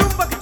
चुंबक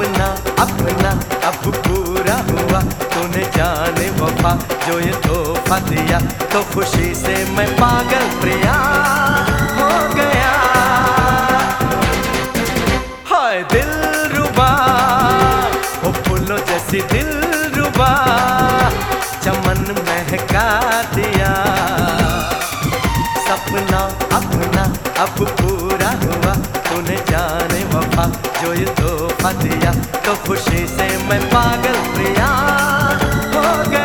सपना अपना, अब पूरा हुआ। तूने जाने वफा, जो ये तोहफा दिया तो खुशी से मैं पागल प्रिया हो गया। हाय, दिल रुबा, ओ फूलों जैसी दिल रुबा, चमन महका दिया। सपना, अपना, अब पूरा हुआ, तूने जाने वफा, जो ये तोहफा दिया तो खुशी से मैं पागल प्रिया। हो गया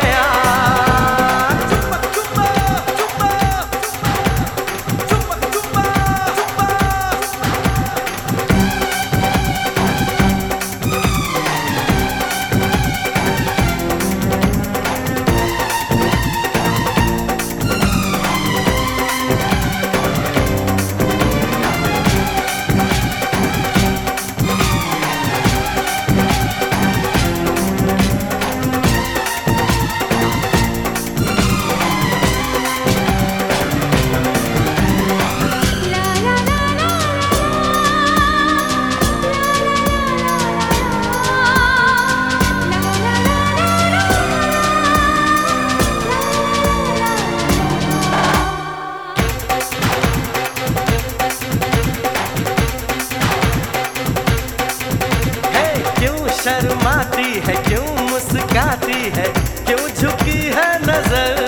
शर्माती है, क्यों मुस्काती है, क्यों झुकी है नज़र?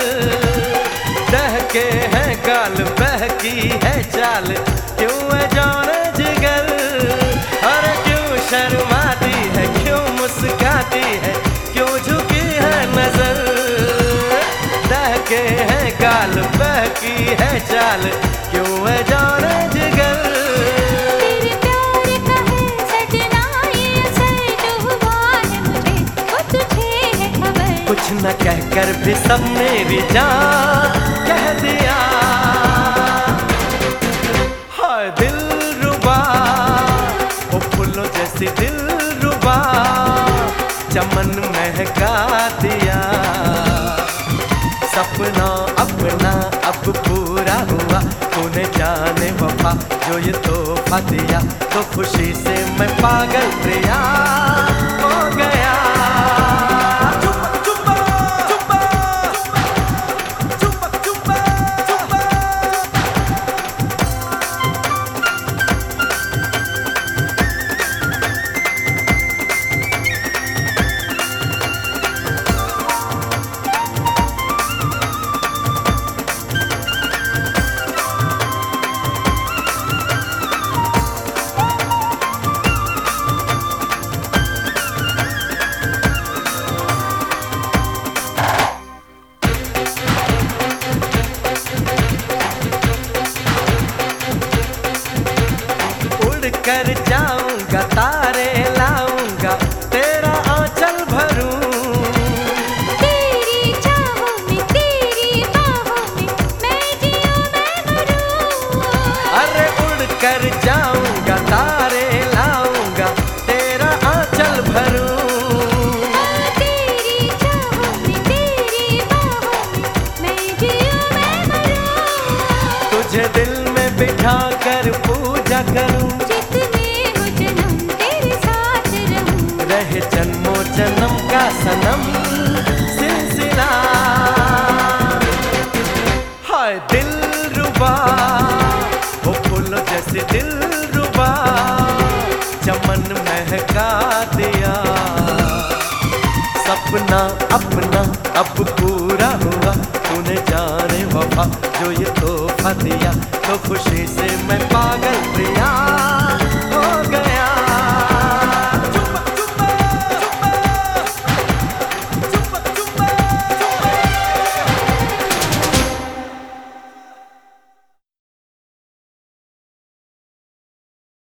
दहके है गाल, बहकी है चाल, क्यों है जान जिगर? अरे क्यों शर्माती है, क्यों मुस्काती है, क्यों झुकी है नज़र? दहके है गाल, बहकी है चाल कहकर भी सब मेरी जान कह दिया। हाय दिल रुबा, ओ फूलों जैसी दिल रुबा, चमन महका दिया। सपना अपना अब पूरा हुआ, तूने जाने वफा, जो ये तोहफा दिया तो खुशी से मैं पागल प्रिया। कर जाऊँगा तारे लाऊँगा तेरा आंचल भरूं। तेरी चाहों में तेरी बाहों में मैं जियूं मैं मरूं। अरे उड़ कर जाऊँगा तारे लाऊँगा तेरा आंचल भरूं। तेरी चाहों में तेरी बाहों में मैं जियूं मैं मरूं। तुझे दिल में बिठा कर पूजा करूँ। रहे जन्मों जन्म का सनम सिलसिला। हाय दिल रुबा, वो फूलों जैसे दिल रुबा, चमन महका दिया। सपना अपना अब पूरा हुआ, तूने जाने वफा, जो ये तोहफा दिया तो खुशी से मैं पा